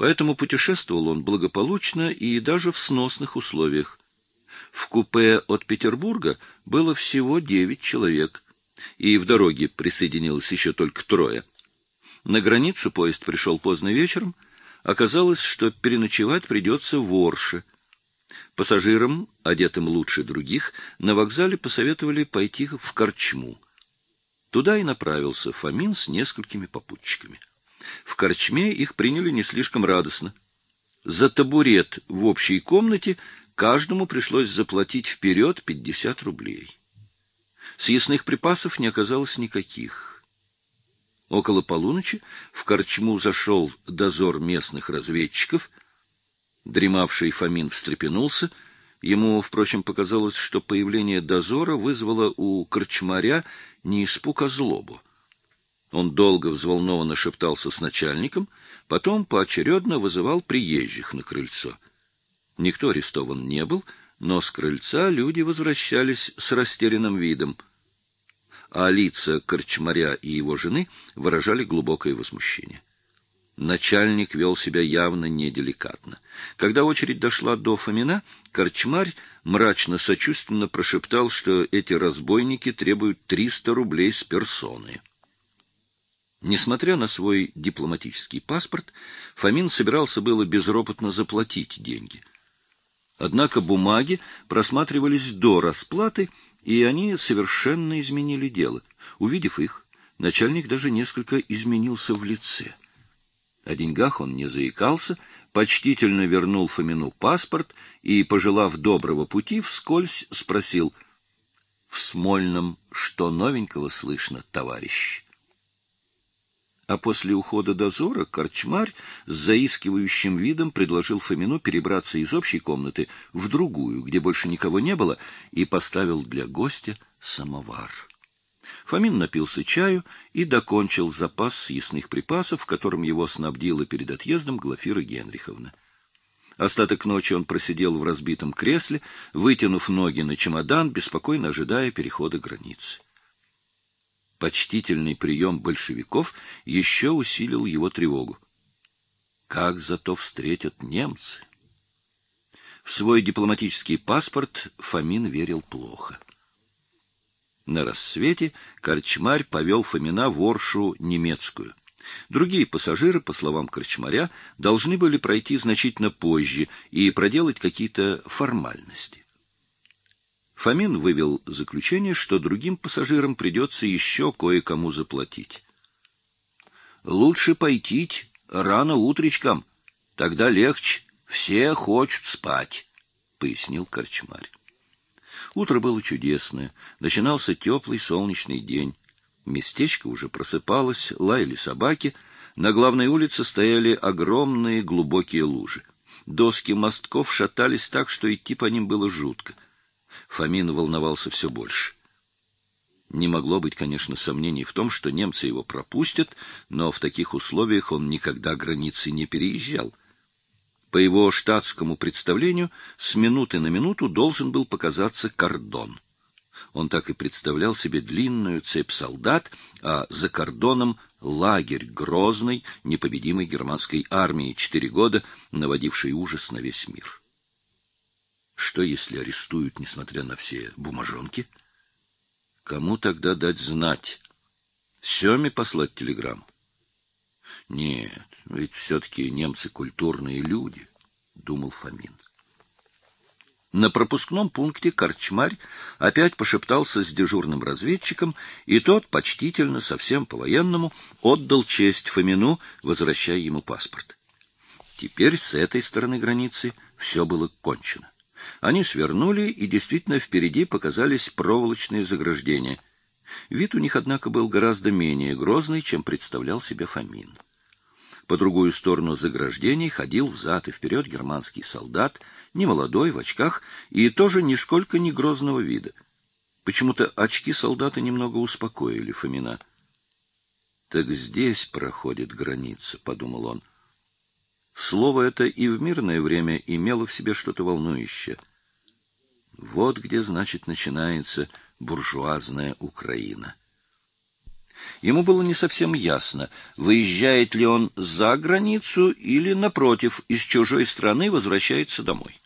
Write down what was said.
поэтому путешествовал он благополучно и даже в сносных условиях. В купе от Петербурга было всего девять человек, и в дороге присоединилось еще только трое. На границу поезд пришел поздно вечером. Оказалось, что переночевать придется в Орше. Пассажирам, одетым лучше других, на вокзале посоветовали пойти в Корчму. Туда и направился Фомин с несколькими попутчиками. Корчме их приняли не слишком радостно. За табурет в общей комнате каждому пришлось заплатить вперед 50 рублей. Съестных припасов не оказалось никаких. Около полуночи в корчму зашел дозор местных разведчиков. Дремавший Фомин встрепенулся. Ему, впрочем, показалось, что появление дозора вызвало у корчмаря не испуг, а злобу. Он долго взволнованно шептался с начальником, потом поочередно вызывал приезжих на крыльцо. Никто арестован не был, но с крыльца люди возвращались с растерянным видом — а лица корчмаря и его жены выражали глубокое возмущение. Начальник вел себя явно неделикатно. Когда очередь дошла до Фомина, корчмарь мрачно-сочувственно прошептал, что эти разбойники требуют 300 рублей с персоны. Несмотря на свой дипломатический паспорт, Фомин собирался было безропотно заплатить деньги. Однако бумаги просматривались до расплаты, и они совершенно изменили дело. Увидев их, начальник даже несколько изменился в лице. О деньгах он не заикался, почтительно вернул Фомину паспорт и, пожелав доброго пути, вскользь спросил «В Смольном что новенького слышно, товарищ?» А после ухода дозора корчмарь с заискивающим видом предложил Фомину перебраться из общей комнаты в другую, где больше никого не было, и поставил для гостя самовар. Фомин напился чаю и докончил запас съестных припасов, которым его снабдила перед отъездом Глафира Генриховна. Остаток ночи он просидел в разбитом кресле, вытянув ноги на чемодан, беспокойно ожидая перехода границы. Почтительный прием большевиков еще усилил его тревогу. Как зато встретят немцы? В свой дипломатический паспорт Фомин верил плохо. На рассвете корчмарь повел Фомина в Оршу немецкую. Другие пассажиры, по словам корчмаря, должны были пройти значительно позже и проделать какие-то формальности. Фомин вывел заключение, что другим пассажирам придется еще кое-кому заплатить. «Лучше пойти рано утречком, тогда легче, все хочут спать», — пояснил корчмарь. Утро было чудесное, начинался теплый солнечный день. Местечко уже просыпалось, лаяли собаки, на главной улице стояли огромные глубокие лужи. Доски мостков шатались так, что идти по ним было жутко. Фомин волновался все больше. Не могло быть, конечно, сомнений в том, что немцы его пропустят, но в таких условиях он никогда границы не переезжал. По его штатскому представлению, с минуты на минуту должен был показаться кордон. Он так и представлял себе длинную цепь солдат, а за кордоном лагерь грозной, непобедимой германской армии, четыре года наводивший ужас на весь мир. Что, если арестуют, несмотря на все бумажонки? Кому тогда дать знать? Семе послать телеграмму? Нет, ведь все-таки немцы культурные люди, — думал Фомин. На пропускном пункте корчмарь опять пошептался с дежурным разведчиком, и тот, почтительно, совсем по-военному, отдал честь Фомину, возвращая ему паспорт. Теперь с этой стороны границы все было кончено. Они свернули, и действительно впереди показались проволочные заграждения. Вид у них, однако, был гораздо менее грозный, чем представлял себе Фомин. По другую сторону заграждений ходил взад и вперед германский солдат, немолодой, в очках, и тоже нисколько не грозного вида. Почему-то очки солдата немного успокоили Фомина. «Так здесь проходит граница», — подумал он. Слово это и в мирное время имело в себе что-то волнующее. Вот где, значит, начинается буржуазная Украина. Ему было не совсем ясно, выезжает ли он за границу или, напротив, из чужой страны возвращается домой.